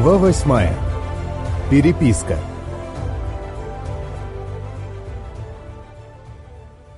Глава восьмая. Переписка.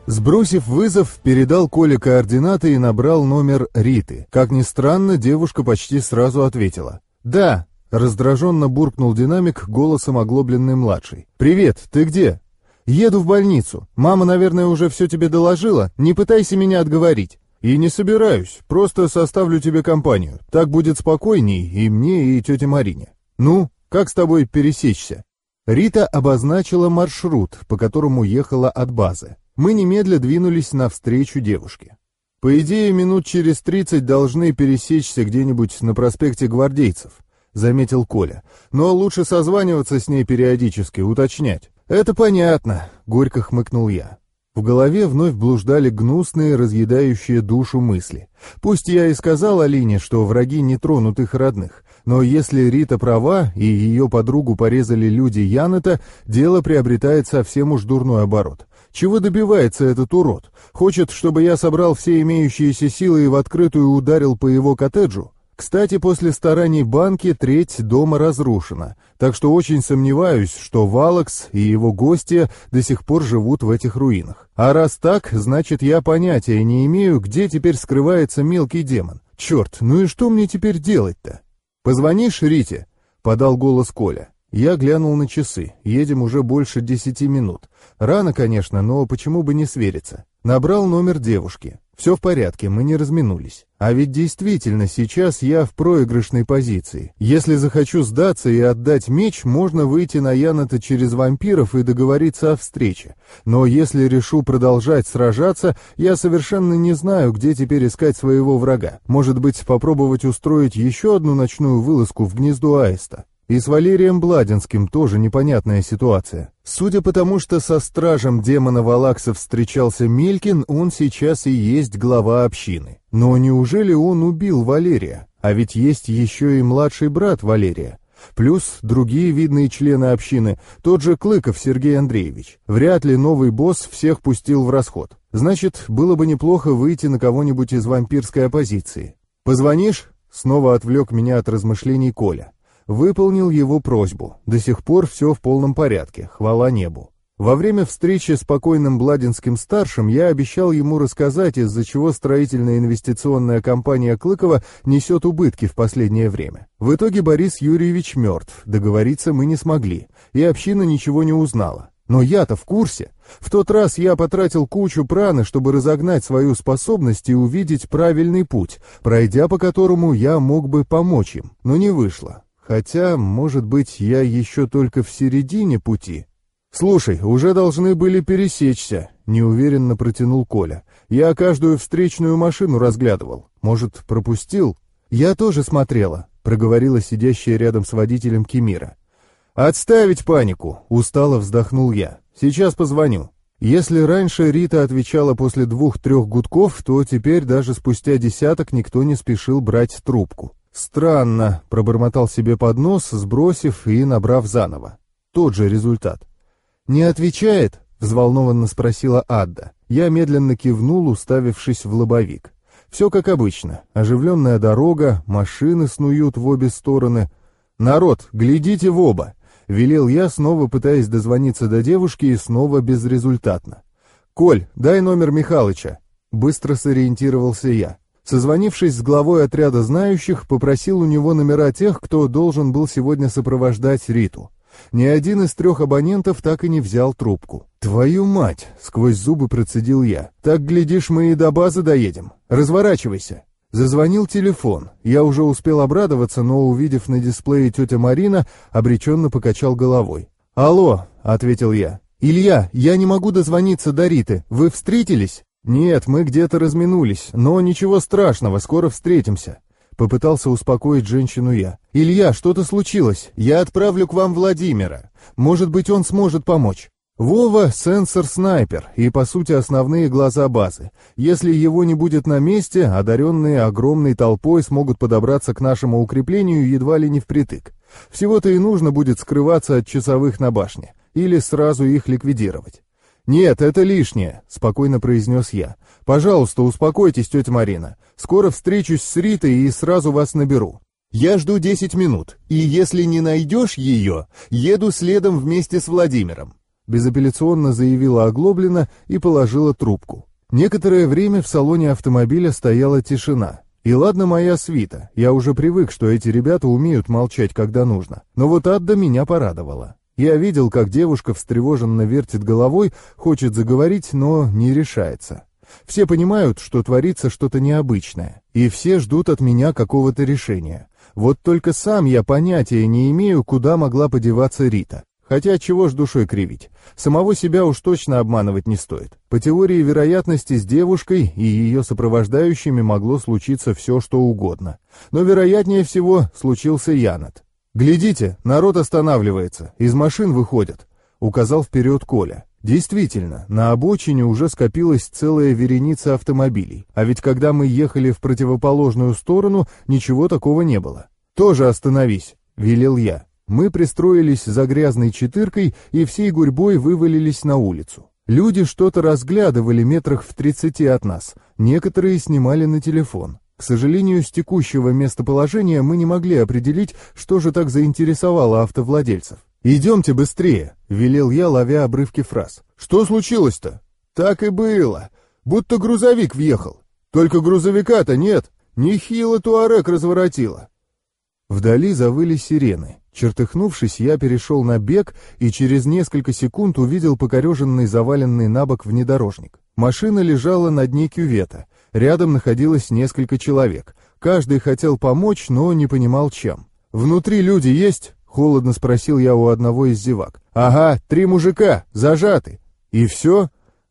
Сбросив вызов, передал Коле координаты и набрал номер Риты. Как ни странно, девушка почти сразу ответила. «Да», — раздраженно буркнул динамик голосом оглобленный младший. «Привет, ты где?» «Еду в больницу. Мама, наверное, уже все тебе доложила. Не пытайся меня отговорить». «И не собираюсь, просто составлю тебе компанию. Так будет спокойней и мне, и тете Марине. Ну, как с тобой пересечься?» Рита обозначила маршрут, по которому ехала от базы. Мы немедля двинулись навстречу девушке. По идее, минут через тридцать должны пересечься где-нибудь на проспекте Гвардейцев, заметил Коля. Но лучше созваниваться с ней периодически, уточнять. Это понятно, горько хмыкнул я. В голове вновь блуждали гнусные, разъедающие душу мысли. Пусть я и сказал Алине, что враги не тронут их родных, но если Рита права и ее подругу порезали люди Янета, дело приобретает совсем уж дурной оборот. Чего добивается этот урод? Хочет, чтобы я собрал все имеющиеся силы и в открытую ударил по его коттеджу? Кстати, после стараний банки треть дома разрушена, так что очень сомневаюсь, что Валакс и его гости до сих пор живут в этих руинах. А раз так, значит я понятия не имею, где теперь скрывается мелкий демон. Черт, ну и что мне теперь делать-то? «Позвонишь Рите?» — подал голос Коля. Я глянул на часы. Едем уже больше десяти минут. Рано, конечно, но почему бы не свериться? Набрал номер девушки. Все в порядке, мы не разминулись. А ведь действительно, сейчас я в проигрышной позиции. Если захочу сдаться и отдать меч, можно выйти на Яната через вампиров и договориться о встрече. Но если решу продолжать сражаться, я совершенно не знаю, где теперь искать своего врага. Может быть, попробовать устроить еще одну ночную вылазку в гнездо Аиста? И с Валерием Бладинским тоже непонятная ситуация. Судя по тому, что со стражем демона Валакса встречался Мелькин, он сейчас и есть глава общины. Но неужели он убил Валерия? А ведь есть еще и младший брат Валерия. Плюс другие видные члены общины, тот же Клыков Сергей Андреевич. Вряд ли новый босс всех пустил в расход. Значит, было бы неплохо выйти на кого-нибудь из вампирской оппозиции. «Позвонишь?» — снова отвлек меня от размышлений Коля. Выполнил его просьбу. До сих пор все в полном порядке, хвала небу. Во время встречи с покойным Бладинским-старшим я обещал ему рассказать, из-за чего строительная инвестиционная компания Клыкова несет убытки в последнее время. В итоге Борис Юрьевич мертв, договориться мы не смогли, и община ничего не узнала. Но я-то в курсе. В тот раз я потратил кучу праны, чтобы разогнать свою способность и увидеть правильный путь, пройдя по которому я мог бы помочь им, но не вышло. Хотя, может быть, я еще только в середине пути. «Слушай, уже должны были пересечься», — неуверенно протянул Коля. «Я каждую встречную машину разглядывал. Может, пропустил?» «Я тоже смотрела», — проговорила сидящая рядом с водителем Кемира. «Отставить панику!» — устало вздохнул я. «Сейчас позвоню». Если раньше Рита отвечала после двух-трех гудков, то теперь даже спустя десяток никто не спешил брать трубку. «Странно», — пробормотал себе под нос, сбросив и набрав заново. Тот же результат. «Не отвечает?» — взволнованно спросила Адда. Я медленно кивнул, уставившись в лобовик. Все как обычно. Оживленная дорога, машины снуют в обе стороны. «Народ, глядите в оба!» — велел я, снова пытаясь дозвониться до девушки и снова безрезультатно. «Коль, дай номер Михалыча!» Быстро сориентировался я. Созвонившись с главой отряда знающих, попросил у него номера тех, кто должен был сегодня сопровождать Риту. Ни один из трех абонентов так и не взял трубку. «Твою мать!» — сквозь зубы процедил я. «Так, глядишь, мы и до базы доедем. Разворачивайся!» Зазвонил телефон. Я уже успел обрадоваться, но, увидев на дисплее тетя Марина, обреченно покачал головой. «Алло!» — ответил я. «Илья, я не могу дозвониться до Риты. Вы встретились?» «Нет, мы где-то разминулись, но ничего страшного, скоро встретимся». Попытался успокоить женщину я. «Илья, что-то случилось. Я отправлю к вам Владимира. Может быть, он сможет помочь». Вова — сенсор-снайпер и, по сути, основные глаза базы. Если его не будет на месте, одаренные огромной толпой смогут подобраться к нашему укреплению едва ли не впритык. Всего-то и нужно будет скрываться от часовых на башне, или сразу их ликвидировать. «Нет, это лишнее», — спокойно произнес я. «Пожалуйста, успокойтесь, тетя Марина. Скоро встречусь с Ритой и сразу вас наберу». Я жду 10 минут, и если не найдешь ее, еду следом вместе с Владимиром», безапелляционно заявила Оглоблина и положила трубку. Некоторое время в салоне автомобиля стояла тишина. И ладно моя свита, я уже привык, что эти ребята умеют молчать, когда нужно. Но вот Адда меня порадовала. Я видел, как девушка встревоженно вертит головой, хочет заговорить, но не решается. Все понимают, что творится что-то необычное, и все ждут от меня какого-то решения. Вот только сам я понятия не имею, куда могла подеваться Рита. Хотя чего ж душой кривить? Самого себя уж точно обманывать не стоит. По теории вероятности с девушкой и ее сопровождающими могло случиться все, что угодно. Но вероятнее всего случился Янат. «Глядите, народ останавливается, из машин выходят», — указал вперед Коля. Действительно, на обочине уже скопилась целая вереница автомобилей, а ведь когда мы ехали в противоположную сторону, ничего такого не было. «Тоже остановись», — велел я. Мы пристроились за грязной четыркой и всей гурьбой вывалились на улицу. Люди что-то разглядывали метрах в тридцати от нас, некоторые снимали на телефон. К сожалению, с текущего местоположения мы не могли определить, что же так заинтересовало автовладельцев. «Идемте быстрее», — велел я, ловя обрывки фраз. «Что случилось-то?» «Так и было. Будто грузовик въехал. Только грузовика-то нет. Нехило туарек разворотило». Вдали завыли сирены. Чертыхнувшись, я перешел на бег и через несколько секунд увидел покореженный заваленный на бок внедорожник. Машина лежала на дне кювета. Рядом находилось несколько человек. Каждый хотел помочь, но не понимал чем. «Внутри люди есть?» — холодно спросил я у одного из зевак. «Ага, три мужика, зажаты». «И все?»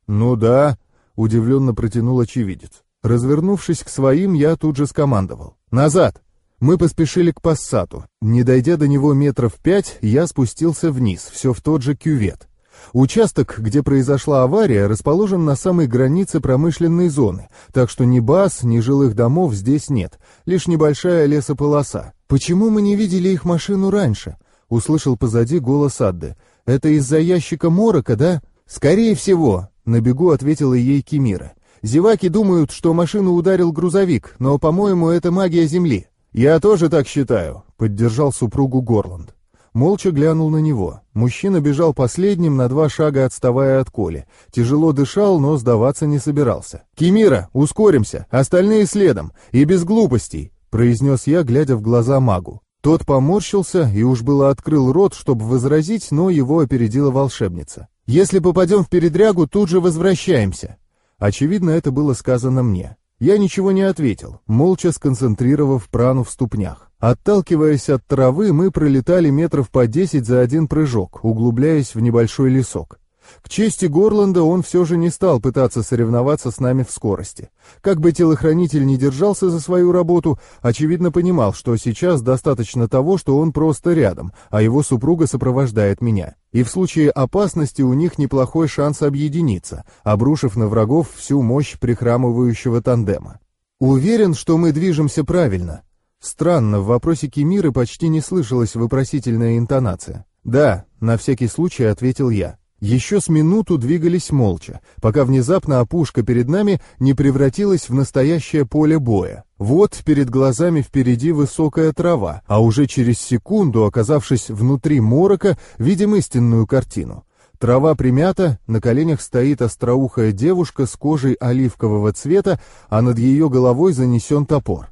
«Ну да», — удивленно протянул очевидец. Развернувшись к своим, я тут же скомандовал. «Назад!» Мы поспешили к пассату. Не дойдя до него метров пять, я спустился вниз, все в тот же кювет. Участок, где произошла авария, расположен на самой границе промышленной зоны, так что ни баз, ни жилых домов здесь нет, лишь небольшая лесополоса. «Почему мы не видели их машину раньше?» — услышал позади голос Адды. «Это из-за ящика морока, да?» «Скорее всего», — на бегу ответила ей Кимира. «Зеваки думают, что машину ударил грузовик, но, по-моему, это магия Земли». «Я тоже так считаю», — поддержал супругу Горланд. Молча глянул на него. Мужчина бежал последним, на два шага отставая от Коли. Тяжело дышал, но сдаваться не собирался. «Кимира, ускоримся, остальные следом, и без глупостей», — произнес я, глядя в глаза магу. Тот поморщился и уж было открыл рот, чтобы возразить, но его опередила волшебница. «Если попадем в передрягу, тут же возвращаемся». Очевидно, это было сказано мне. Я ничего не ответил, молча сконцентрировав прану в ступнях. Отталкиваясь от травы, мы пролетали метров по десять за один прыжок, углубляясь в небольшой лесок. К чести Горланда он все же не стал пытаться соревноваться с нами в скорости. Как бы телохранитель не держался за свою работу, очевидно понимал, что сейчас достаточно того, что он просто рядом, а его супруга сопровождает меня. И в случае опасности у них неплохой шанс объединиться, обрушив на врагов всю мощь прихрамывающего тандема. Уверен, что мы движемся правильно. Странно, в вопросе Кемиры почти не слышалась вопросительная интонация. «Да», — на всякий случай ответил я. Еще с минуту двигались молча, пока внезапно опушка перед нами не превратилась в настоящее поле боя. Вот перед глазами впереди высокая трава, а уже через секунду, оказавшись внутри морока, видим истинную картину. Трава примята, на коленях стоит остроухая девушка с кожей оливкового цвета, а над ее головой занесен топор.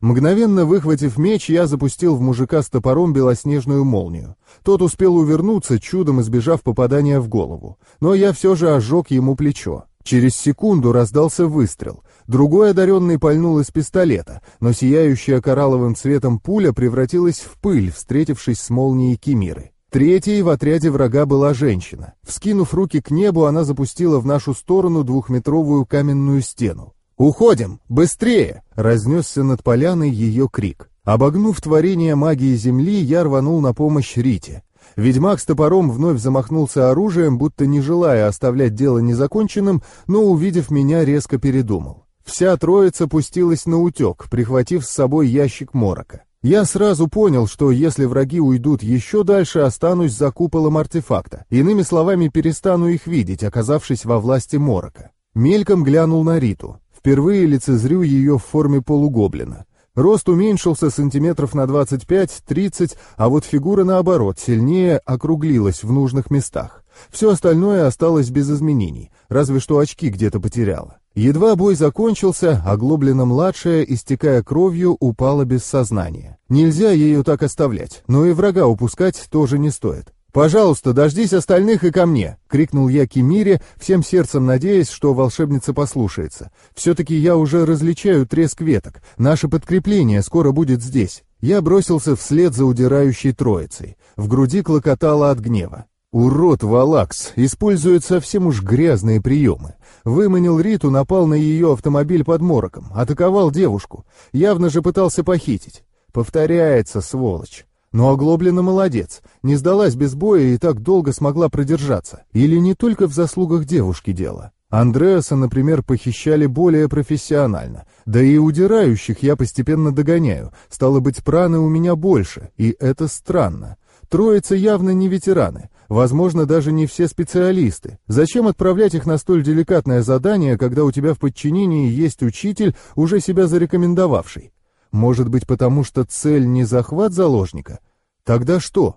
Мгновенно выхватив меч, я запустил в мужика с топором белоснежную молнию. Тот успел увернуться, чудом избежав попадания в голову. Но я все же ожег ему плечо. Через секунду раздался выстрел. Другой одаренный пальнул из пистолета, но сияющая коралловым цветом пуля превратилась в пыль, встретившись с молнией Кимиры. Третьей в отряде врага была женщина. Вскинув руки к небу, она запустила в нашу сторону двухметровую каменную стену. «Уходим! Быстрее!» — разнесся над поляной ее крик. Обогнув творение магии земли, я рванул на помощь Рите. Ведьмак с топором вновь замахнулся оружием, будто не желая оставлять дело незаконченным, но, увидев меня, резко передумал. Вся троица пустилась на утек, прихватив с собой ящик морока. Я сразу понял, что если враги уйдут еще дальше, останусь за куполом артефакта. Иными словами, перестану их видеть, оказавшись во власти морока. Мельком глянул на Риту. Впервые лицезрю ее в форме полугоблина. Рост уменьшился сантиметров на 25-30, а вот фигура, наоборот, сильнее округлилась в нужных местах. Все остальное осталось без изменений, разве что очки где-то потеряла. Едва бой закончился, оглоблена-младшая, истекая кровью, упала без сознания. Нельзя ее так оставлять, но и врага упускать тоже не стоит. «Пожалуйста, дождись остальных и ко мне!» — крикнул я Кимире, всем сердцем надеясь, что волшебница послушается. «Все-таки я уже различаю треск веток. Наше подкрепление скоро будет здесь». Я бросился вслед за удирающей троицей. В груди клокотало от гнева. Урод Валакс использует совсем уж грязные приемы. Выманил Риту, напал на ее автомобиль под мороком, атаковал девушку. Явно же пытался похитить. Повторяется, сволочь. Но Оглоблина молодец, не сдалась без боя и так долго смогла продержаться. Или не только в заслугах девушки дело. Андреаса, например, похищали более профессионально. Да и удирающих я постепенно догоняю. Стало быть, праны у меня больше, и это странно. Троица явно не ветераны, возможно, даже не все специалисты. Зачем отправлять их на столь деликатное задание, когда у тебя в подчинении есть учитель, уже себя зарекомендовавший? Может быть, потому что цель не захват заложника? Тогда что?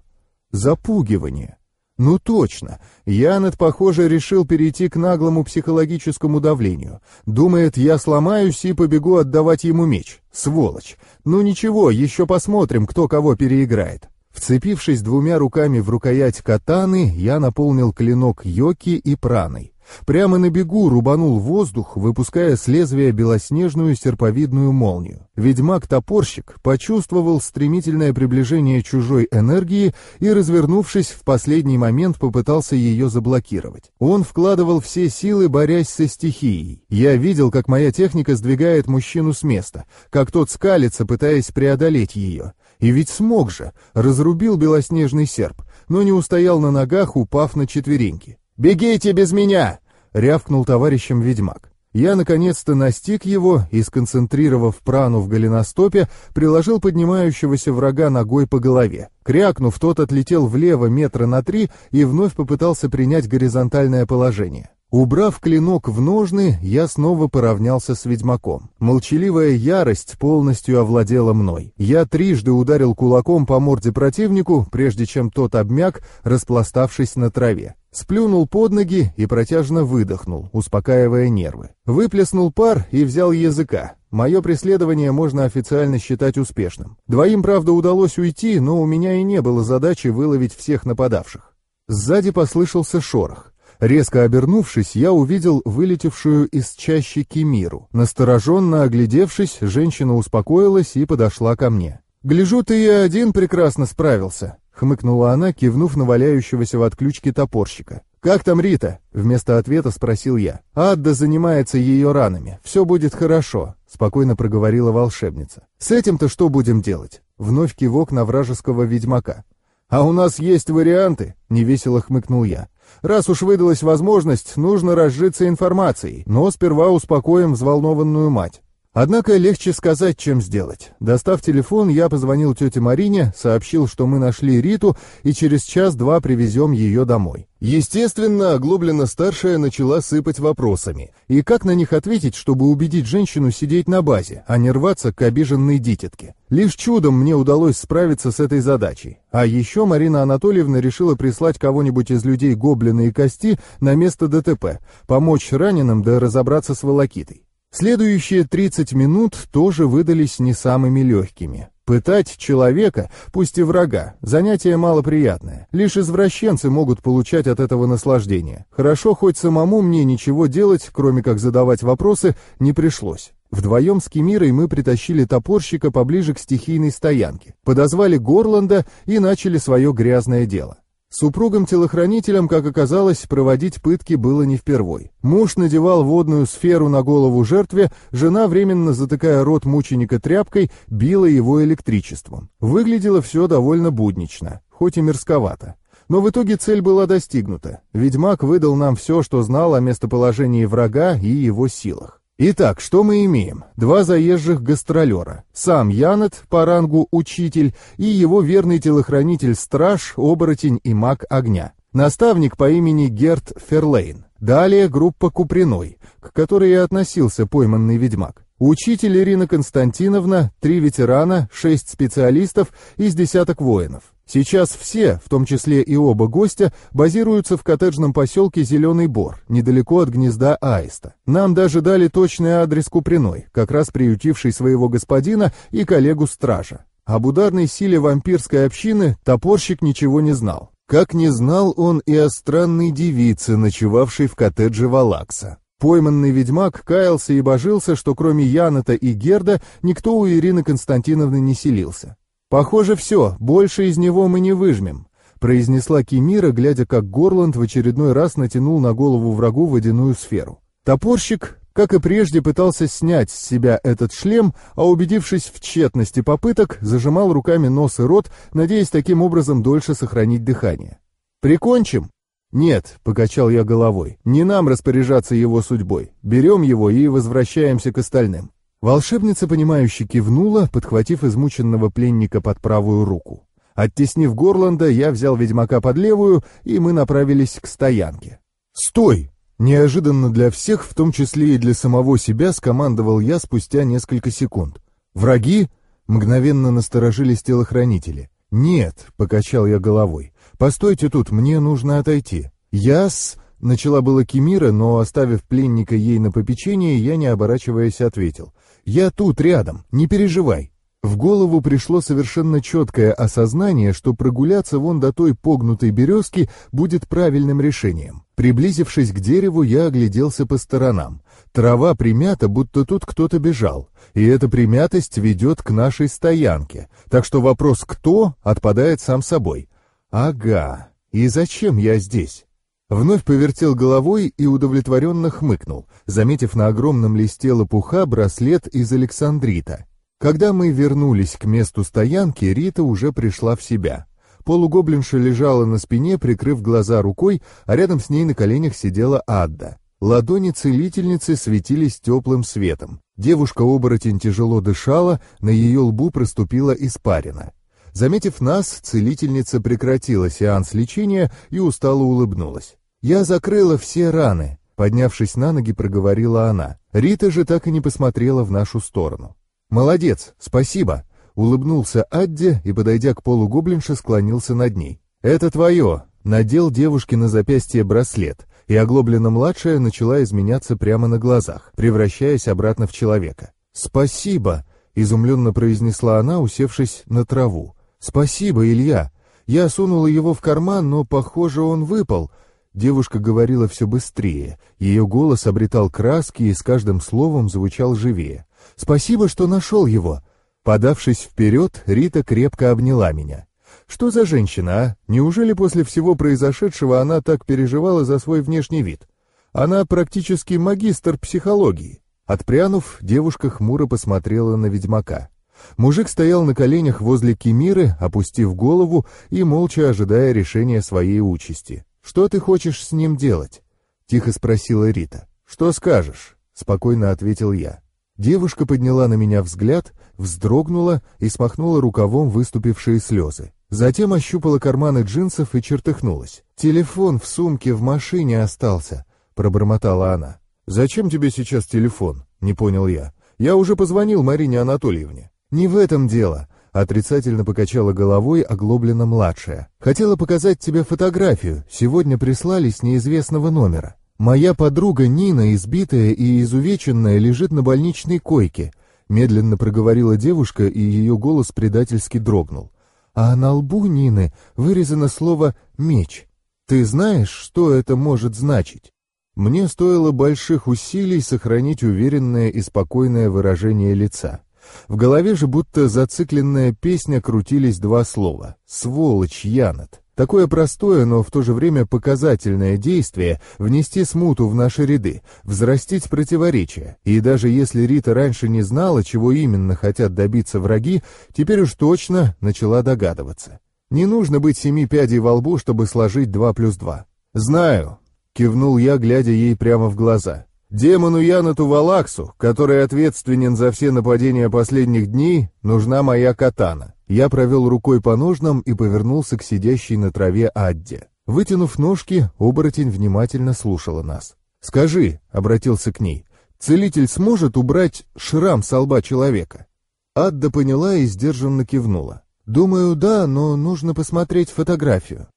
Запугивание. Ну точно, Янет, похоже, решил перейти к наглому психологическому давлению. Думает, я сломаюсь и побегу отдавать ему меч. Сволочь. Ну ничего, еще посмотрим, кто кого переиграет. Вцепившись двумя руками в рукоять катаны, я наполнил клинок йоки и праной. Прямо на бегу рубанул воздух, выпуская с лезвия белоснежную серповидную молнию. Ведьмак-топорщик почувствовал стремительное приближение чужой энергии и, развернувшись, в последний момент попытался ее заблокировать. Он вкладывал все силы, борясь со стихией. Я видел, как моя техника сдвигает мужчину с места, как тот скалится, пытаясь преодолеть ее. И ведь смог же, разрубил белоснежный серп, но не устоял на ногах, упав на четвереньки. «Бегите без меня!» — рявкнул товарищем ведьмак. Я наконец-то настиг его и, сконцентрировав прану в голеностопе, приложил поднимающегося врага ногой по голове. Крякнув, тот отлетел влево метра на три и вновь попытался принять горизонтальное положение. Убрав клинок в ножны, я снова поравнялся с ведьмаком. Молчаливая ярость полностью овладела мной. Я трижды ударил кулаком по морде противнику, прежде чем тот обмяк, распластавшись на траве. Сплюнул под ноги и протяжно выдохнул, успокаивая нервы. Выплеснул пар и взял языка. Мое преследование можно официально считать успешным. Двоим, правда, удалось уйти, но у меня и не было задачи выловить всех нападавших. Сзади послышался шорох. Резко обернувшись, я увидел вылетевшую из чащи Кемиру. Настороженно оглядевшись, женщина успокоилась и подошла ко мне. «Гляжу, ты и один прекрасно справился», — хмыкнула она, кивнув на валяющегося в отключке топорщика. «Как там Рита?» — вместо ответа спросил я. «Адда занимается ее ранами. Все будет хорошо», — спокойно проговорила волшебница. «С этим-то что будем делать?» Вновь кивок на вражеского ведьмака. «А у нас есть варианты», — невесело хмыкнул я. Раз уж выдалась возможность, нужно разжиться информацией, но сперва успокоим взволнованную мать. Однако легче сказать, чем сделать. Достав телефон, я позвонил тете Марине, сообщил, что мы нашли Риту и через час-два привезем ее домой. Естественно, Оглоблина-старшая начала сыпать вопросами. И как на них ответить, чтобы убедить женщину сидеть на базе, а не рваться к обиженной дитятке? Лишь чудом мне удалось справиться с этой задачей. А еще Марина Анатольевна решила прислать кого-нибудь из людей Гоблина и Кости на место ДТП, помочь раненым да разобраться с волокитой. Следующие 30 минут тоже выдались не самыми легкими. Пытать человека, пусть и врага, занятие малоприятное. Лишь извращенцы могут получать от этого наслаждение. Хорошо, хоть самому мне ничего делать, кроме как задавать вопросы, не пришлось. Вдвоем с Кемирой мы притащили топорщика поближе к стихийной стоянке, подозвали Горланда и начали свое грязное дело. Супругам-телохранителям, как оказалось, проводить пытки было не впервой. Муж надевал водную сферу на голову жертве, жена, временно затыкая рот мученика тряпкой, била его электричеством. Выглядело все довольно буднично, хоть и мерзковато. Но в итоге цель была достигнута. Ведьмак выдал нам все, что знал о местоположении врага и его силах. Итак, что мы имеем? Два заезжих гастролера. Сам Янет, по рангу учитель, и его верный телохранитель-страж, оборотень и маг огня. Наставник по имени Герт Ферлейн. Далее группа Куприной, к которой и относился пойманный ведьмак. Учитель Ирина Константиновна, три ветерана, шесть специалистов из десяток воинов. Сейчас все, в том числе и оба гостя, базируются в коттеджном поселке Зеленый Бор, недалеко от гнезда Аиста. Нам даже дали точный адрес Куприной, как раз приютивший своего господина и коллегу-стража. Об ударной силе вампирской общины топорщик ничего не знал. Как не знал он и о странной девице, ночевавшей в коттедже Валакса. Пойманный ведьмак каялся и божился, что кроме Яната и Герда никто у Ирины Константиновны не селился. «Похоже, все, больше из него мы не выжмем», — произнесла Кемира, глядя, как Горланд в очередной раз натянул на голову врагу водяную сферу. Топорщик, как и прежде, пытался снять с себя этот шлем, а убедившись в тщетности попыток, зажимал руками нос и рот, надеясь таким образом дольше сохранить дыхание. «Прикончим?» «Нет», — покачал я головой, — «не нам распоряжаться его судьбой. Берем его и возвращаемся к остальным». Волшебница, понимающе кивнула, подхватив измученного пленника под правую руку. Оттеснив Горланда, я взял ведьмака под левую, и мы направились к стоянке. «Стой!» Неожиданно для всех, в том числе и для самого себя, скомандовал я спустя несколько секунд. «Враги?» — мгновенно насторожились телохранители. «Нет», — покачал я головой, — «постойте тут, мне нужно отойти». «Я с...» — начала была Кемира, но, оставив пленника ей на попечение, я, не оборачиваясь, ответил. «Я тут, рядом, не переживай». В голову пришло совершенно четкое осознание, что прогуляться вон до той погнутой березки будет правильным решением. Приблизившись к дереву, я огляделся по сторонам. Трава примята, будто тут кто-то бежал, и эта примятость ведет к нашей стоянке, так что вопрос «кто?» отпадает сам собой. Ага, и зачем я здесь? Вновь повертел головой и удовлетворенно хмыкнул, заметив на огромном листе лопуха браслет из Александрита. Когда мы вернулись к месту стоянки, Рита уже пришла в себя. Полугоблинша лежала на спине, прикрыв глаза рукой, а рядом с ней на коленях сидела Адда. Ладони целительницы светились теплым светом. Девушка-оборотень тяжело дышала, на ее лбу проступила испарина. Заметив нас, целительница прекратила сеанс лечения и устало улыбнулась. «Я закрыла все раны», — поднявшись на ноги, проговорила она. Рита же так и не посмотрела в нашу сторону. «Молодец, спасибо», — улыбнулся Адди и, подойдя к полугоблинше, склонился над ней. «Это твое», — надел девушке на запястье браслет и оглобленно-младшая начала изменяться прямо на глазах, превращаясь обратно в человека. «Спасибо!» — изумленно произнесла она, усевшись на траву. «Спасибо, Илья! Я сунула его в карман, но, похоже, он выпал». Девушка говорила все быстрее. Ее голос обретал краски и с каждым словом звучал живее. «Спасибо, что нашел его!» Подавшись вперед, Рита крепко обняла меня. Что за женщина, а? Неужели после всего произошедшего она так переживала за свой внешний вид? Она практически магистр психологии. Отпрянув, девушка хмуро посмотрела на ведьмака. Мужик стоял на коленях возле Кемиры, опустив голову и молча ожидая решения своей участи. «Что ты хочешь с ним делать?» — тихо спросила Рита. «Что скажешь?» — спокойно ответил я. Девушка подняла на меня взгляд, вздрогнула и смахнула рукавом выступившие слезы. Затем ощупала карманы джинсов и чертыхнулась. «Телефон в сумке в машине остался», — пробормотала она. «Зачем тебе сейчас телефон?» — не понял я. «Я уже позвонил Марине Анатольевне». «Не в этом дело», — отрицательно покачала головой оглобленно-младшая. «Хотела показать тебе фотографию. Сегодня прислали с неизвестного номера. Моя подруга Нина, избитая и изувеченная, лежит на больничной койке», — медленно проговорила девушка, и ее голос предательски дрогнул а на лбу Нины вырезано слово «меч». Ты знаешь, что это может значить? Мне стоило больших усилий сохранить уверенное и спокойное выражение лица. В голове же будто зацикленная песня крутились два слова «Сволочь, Янет». Такое простое, но в то же время показательное действие — внести смуту в наши ряды, взрастить противоречия. И даже если Рита раньше не знала, чего именно хотят добиться враги, теперь уж точно начала догадываться. Не нужно быть семи пядей во лбу, чтобы сложить два плюс два. «Знаю», — кивнул я, глядя ей прямо в глаза. «Демону Янату Валаксу, который ответственен за все нападения последних дней, нужна моя катана». Я провел рукой по ножнам и повернулся к сидящей на траве Адде. Вытянув ножки, оборотень внимательно слушала нас. «Скажи», — обратился к ней, — Целитель сможет убрать шрам со лба человека?» Адда поняла и сдержанно кивнула. «Думаю, да, но нужно посмотреть фотографию».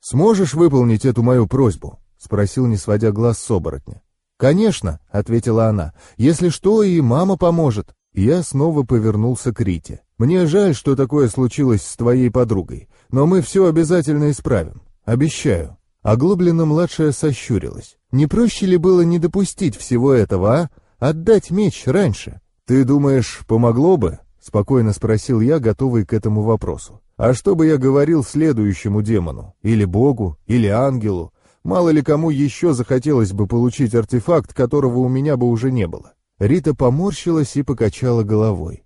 «Сможешь выполнить эту мою просьбу?» — спросил, не сводя глаз с оборотня. «Конечно», — ответила она, — «если что, и мама поможет». Я снова повернулся к Рите. «Мне жаль, что такое случилось с твоей подругой, но мы все обязательно исправим. Обещаю». Оглобленно-младшая сощурилась. «Не проще ли было не допустить всего этого, а? Отдать меч раньше?» «Ты думаешь, помогло бы?» — спокойно спросил я, готовый к этому вопросу. «А что бы я говорил следующему демону? Или богу? Или ангелу? Мало ли кому еще захотелось бы получить артефакт, которого у меня бы уже не было?» Рита поморщилась и покачала головой.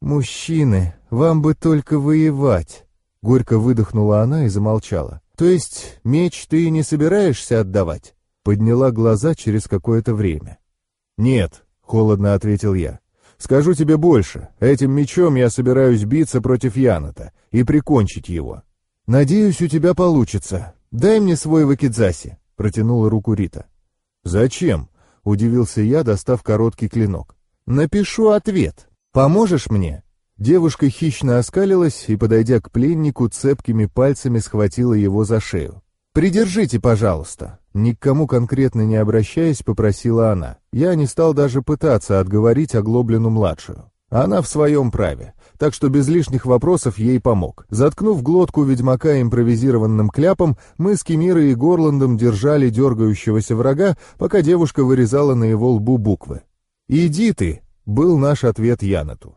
«Мужчины, вам бы только воевать!» Горько выдохнула она и замолчала. «То есть меч ты не собираешься отдавать?» Подняла глаза через какое-то время. «Нет», — холодно ответил я. «Скажу тебе больше. Этим мечом я собираюсь биться против Яната и прикончить его». «Надеюсь, у тебя получится. Дай мне свой вакидзаси», — протянула руку Рита. «Зачем?» — удивился я, достав короткий клинок. «Напишу ответ. Поможешь мне?» Девушка хищно оскалилась и, подойдя к пленнику, цепкими пальцами схватила его за шею. «Придержите, пожалуйста!» Ни к кому конкретно не обращаясь, попросила она. Я не стал даже пытаться отговорить оглоблену-младшую. Она в своем праве, так что без лишних вопросов ей помог. Заткнув глотку ведьмака импровизированным кляпом, мы с Кемирой и Горландом держали дергающегося врага, пока девушка вырезала на его лбу буквы. «Иди ты!» — был наш ответ Янату.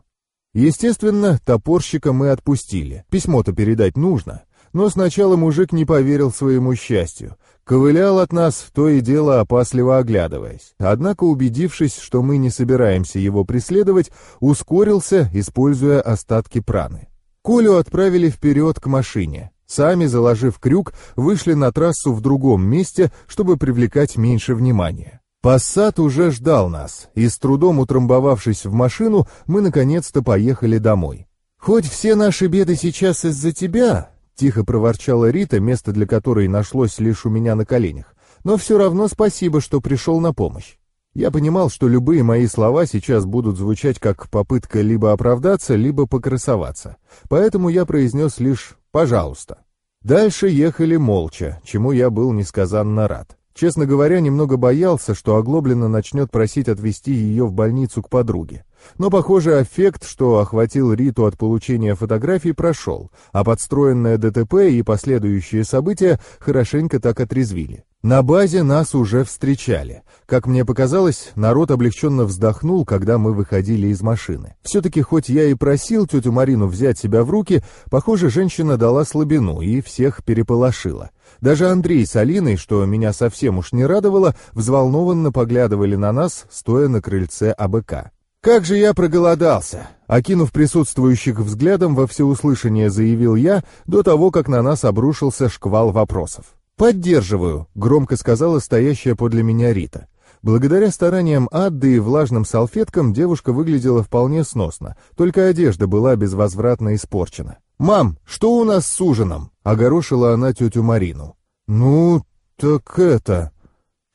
Естественно, топорщика мы отпустили. Письмо-то передать нужно. Но сначала мужик не поверил своему счастью. Ковылял от нас, то и дело опасливо оглядываясь. Однако, убедившись, что мы не собираемся его преследовать, ускорился, используя остатки праны. Колю отправили вперед к машине. Сами, заложив крюк, вышли на трассу в другом месте, чтобы привлекать меньше внимания. Пассат уже ждал нас, и с трудом утрамбовавшись в машину, мы наконец-то поехали домой. «Хоть все наши беды сейчас из-за тебя, Тихо проворчала Рита, место для которой нашлось лишь у меня на коленях. «Но все равно спасибо, что пришел на помощь». Я понимал, что любые мои слова сейчас будут звучать как попытка либо оправдаться, либо покрасоваться. Поэтому я произнес лишь «пожалуйста». Дальше ехали молча, чему я был несказанно рад. Честно говоря, немного боялся, что Оглоблина начнет просить отвезти ее в больницу к подруге. Но, похоже, эффект, что охватил Риту от получения фотографий, прошел, а подстроенное ДТП и последующие события хорошенько так отрезвили. На базе нас уже встречали. Как мне показалось, народ облегченно вздохнул, когда мы выходили из машины. Все-таки, хоть я и просил тетю Марину взять себя в руки, похоже, женщина дала слабину и всех переполошила. Даже Андрей с Алиной, что меня совсем уж не радовало, взволнованно поглядывали на нас, стоя на крыльце АБК. «Как же я проголодался!» Окинув присутствующих взглядом, во всеуслышание заявил я до того, как на нас обрушился шквал вопросов. «Поддерживаю», — громко сказала стоящая подле меня Рита. Благодаря стараниям Адды и влажным салфеткам девушка выглядела вполне сносно, только одежда была безвозвратно испорчена. «Мам, что у нас с ужином?» — огорошила она тетю Марину. «Ну, так это...»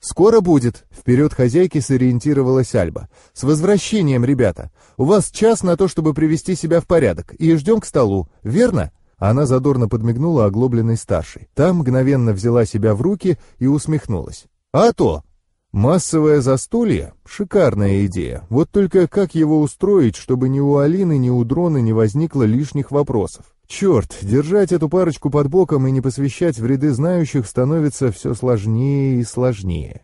«Скоро будет», — вперед хозяйки сориентировалась Альба. «С возвращением, ребята! У вас час на то, чтобы привести себя в порядок, и ждем к столу, верно?» Она задорно подмигнула оглобленной старшей. Та мгновенно взяла себя в руки и усмехнулась. «А то! Массовое застолье — шикарная идея. Вот только как его устроить, чтобы ни у Алины, ни у Дрона не возникло лишних вопросов? Черт, держать эту парочку под боком и не посвящать в ряды знающих становится все сложнее и сложнее.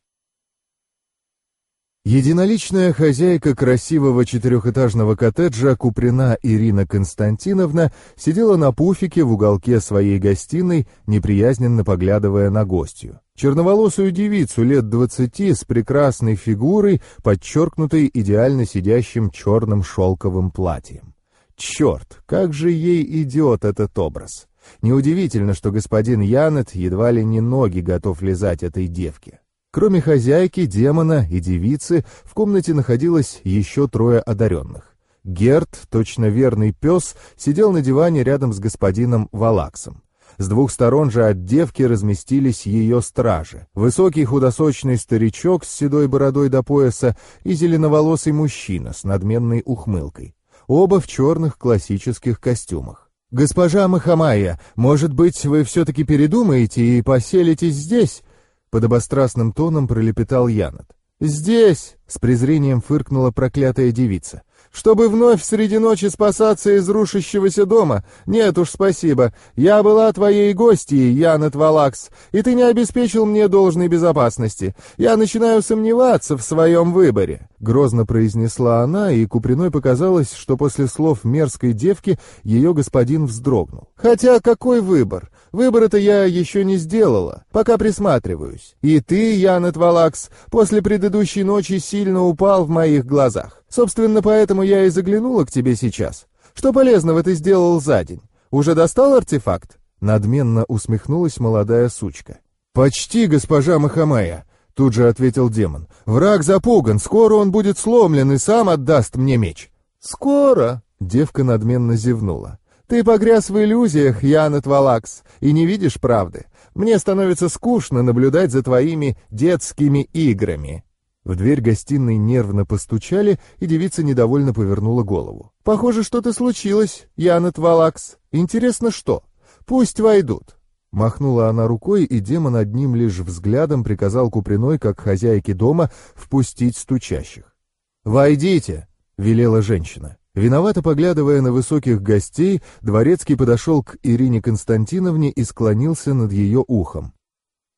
Единоличная хозяйка красивого четырехэтажного коттеджа Куприна Ирина Константиновна сидела на пуфике в уголке своей гостиной, неприязненно поглядывая на гостью. Черноволосую девицу лет двадцати с прекрасной фигурой, подчеркнутой идеально сидящим черным шелковым платьем. Черт, как же ей идет этот образ! Неудивительно, что господин Янет едва ли не ноги готов лизать этой девке. Кроме хозяйки, демона и девицы, в комнате находилось еще трое одаренных. Герт, точно верный пес, сидел на диване рядом с господином Валаксом. С двух сторон же от девки разместились ее стражи. Высокий худосочный старичок с седой бородой до пояса и зеленоволосый мужчина с надменной ухмылкой. Оба в черных классических костюмах. «Госпожа Махамая, может быть, вы все-таки передумаете и поселитесь здесь?» Подобострастным тоном пролепетал Янат. «Здесь!» — с презрением фыркнула проклятая девица чтобы вновь среди ночи спасаться из рушащегося дома. Нет уж, спасибо. Я была твоей гостьей, Янет Валакс, и ты не обеспечил мне должной безопасности. Я начинаю сомневаться в своем выборе». Грозно произнесла она, и Куприной показалось, что после слов мерзкой девки ее господин вздрогнул. «Хотя какой выбор? Выбора-то я еще не сделала, пока присматриваюсь. И ты, Янет Валакс, после предыдущей ночи сильно упал в моих глазах. Собственно, поэтому я и заглянула к тебе сейчас. Что полезного ты сделал за день? Уже достал артефакт?» Надменно усмехнулась молодая сучка. «Почти, госпожа Махамая», — тут же ответил демон. «Враг запуган, скоро он будет сломлен и сам отдаст мне меч». «Скоро?» — девка надменно зевнула. «Ты погряз в иллюзиях, Янет Валакс, и не видишь правды. Мне становится скучно наблюдать за твоими детскими играми». В дверь гостиной нервно постучали, и девица недовольно повернула голову. «Похоже, что-то случилось, Янет Валакс. Интересно, что? Пусть войдут». Махнула она рукой, и демон одним лишь взглядом приказал Куприной, как хозяйке дома, впустить стучащих. «Войдите!» — велела женщина. Виновато поглядывая на высоких гостей, дворецкий подошел к Ирине Константиновне и склонился над ее ухом.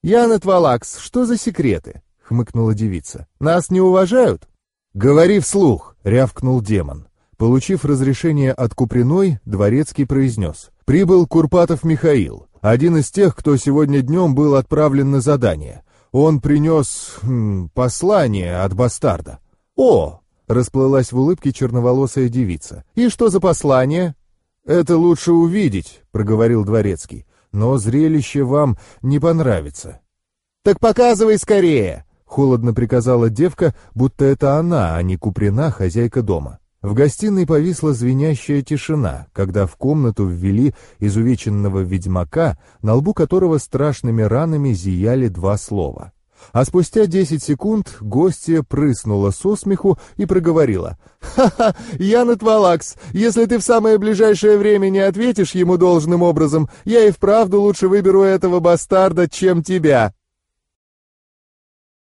«Янет Валакс, что за секреты? хмыкнула девица. «Нас не уважают?» «Говори вслух!» — рявкнул демон. Получив разрешение от Куприной, Дворецкий произнес. «Прибыл Курпатов Михаил, один из тех, кто сегодня днем был отправлен на задание. Он принес... Хм, послание от бастарда». «О!» — расплылась в улыбке черноволосая девица. «И что за послание?» «Это лучше увидеть», — проговорил Дворецкий. «Но зрелище вам не понравится». «Так показывай скорее!» Холодно приказала девка, будто это она, а не Куприна, хозяйка дома. В гостиной повисла звенящая тишина, когда в комнату ввели изувеченного ведьмака, на лбу которого страшными ранами зияли два слова. А спустя десять секунд гостья прыснула со смеху и проговорила. «Ха-ха, Янет Валакс, если ты в самое ближайшее время не ответишь ему должным образом, я и вправду лучше выберу этого бастарда, чем тебя!»